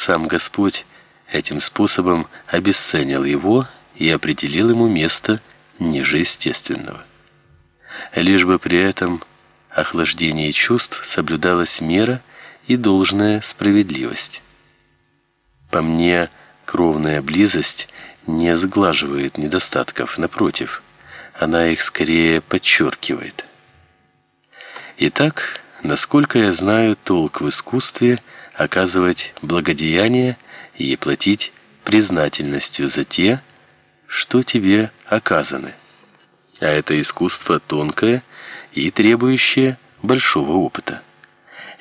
сам Господь этим способом обесценил его и определил ему место ниже естественного. Лишь бы при этом охлаждении чувств соблюдалась мера и должная справедливость. По мне, кровная близость не сглаживает недостатков, напротив, она их скорее подчеркивает. Итак, насколько я знаю толк в искусстве оказывать благодеяние и платить признательностью за те, что тебе оказаны. А это искусство тонкое и требующее большого опыта.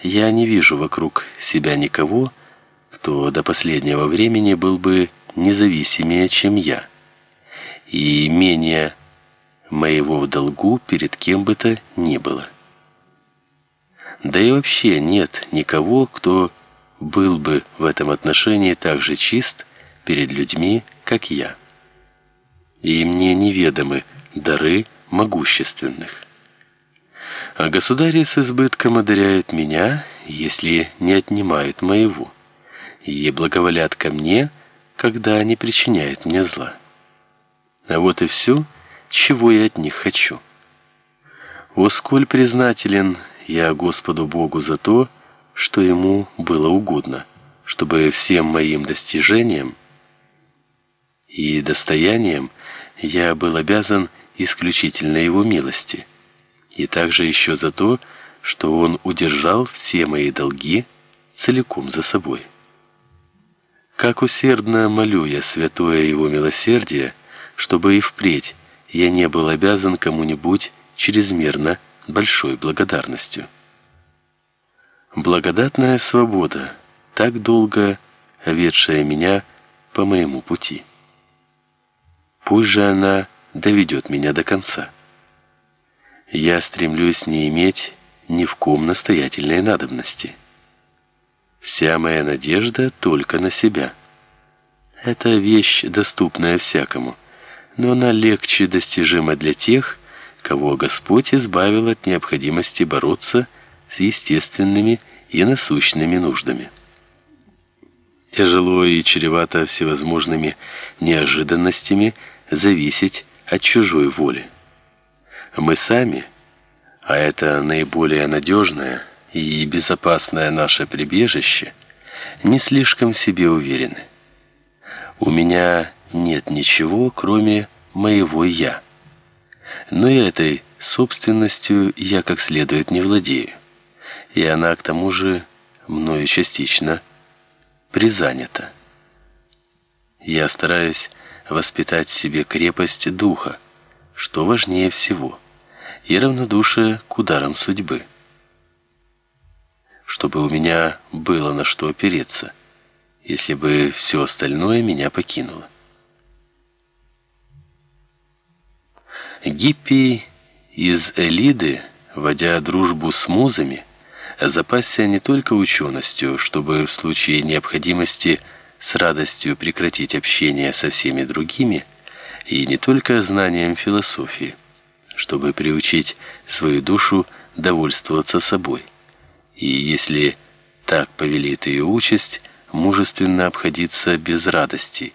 Я не вижу вокруг себя никого, кто до последнего времени был бы независимее, чем я, и менее моего в долгу перед кем бы то ни было. Да и вообще нет никого, кто был бы в этом отношении так же чист перед людьми, как я. И мне неведомы дары могущественных. А государи с избытком одаряют меня, если не отнимают моего, и благоволят ко мне, когда не причиняют мне зла. А вот и все, чего я от них хочу. О, сколь признателен я Господу Богу за то, что ему было угодно, чтобы всем моим достижениям и достояниям я был обязан исключительно его милости, и также еще за то, что он удержал все мои долги целиком за собой. Как усердно молю я святое его милосердие, чтобы и впредь я не был обязан кому-нибудь чрезмерно большой благодарностью. Благодатная свобода, так долго ведшая меня по моему пути. Пусть же она доведет меня до конца. Я стремлюсь не иметь ни в ком настоятельной надобности. Вся моя надежда только на себя. Это вещь, доступная всякому, но она легче достижима для тех, кого Господь избавил от необходимости бороться с естественными и насущными нуждами. Тяжело и чревато всевозможными неожиданностями зависеть от чужой воли. Мы сами, а это наиболее надежное и безопасное наше прибежище, не слишком в себе уверены. У меня нет ничего, кроме моего я. Но и этой собственностью я как следует не владею, и она к тому же мною частично призанята. Я стараюсь воспитать в себе крепость духа, что важнее всего, и равнодушие к ударам судьбы. Чтобы у меня было на что опереться, если бы все остальное меня покинуло. Гиппий из Элиды, водя дружбу с музами, запасся не только ученостью, чтобы в случае необходимости – с радостью прекратить общение со всеми другими, и не только знанием философии, чтобы приучить свою душу довольствоваться собой. И если так повелит ее участь, мужественно обходиться без радостей,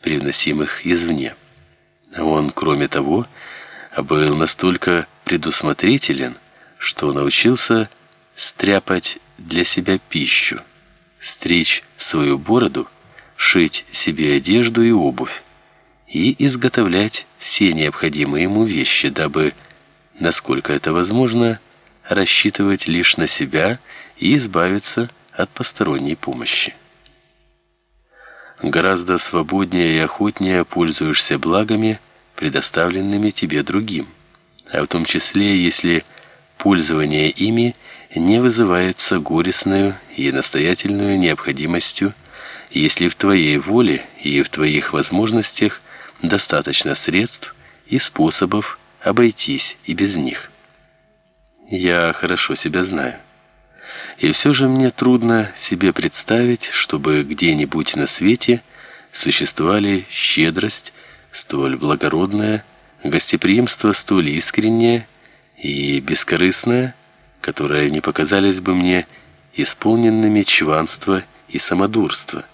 привносимых извне. Он, кроме того, был настолько предусмотрителен, что научился стряпать для себя пищу, стричь свою бороду, шить себе одежду и обувь и изготовлять все необходимые ему вещи, дабы, насколько это возможно, рассчитывать лишь на себя и избавиться от посторонней помощи. Гораздо свободнее и охотнее пользуешься благами, предоставленными тебе другим, а в том числе, если пользование ими не вызывается горестной и настоятельной необходимостью, если в твоей воле и в твоих возможностях достаточно средств и способов обойтись и без них. Я хорошо себя знаю. И все же мне трудно себе представить, чтобы где-нибудь на свете существовали щедрость столь благородная, гостеприимство столь искреннее и бескорыстное, которые не показались бы мне исполненными чванства и самодурство.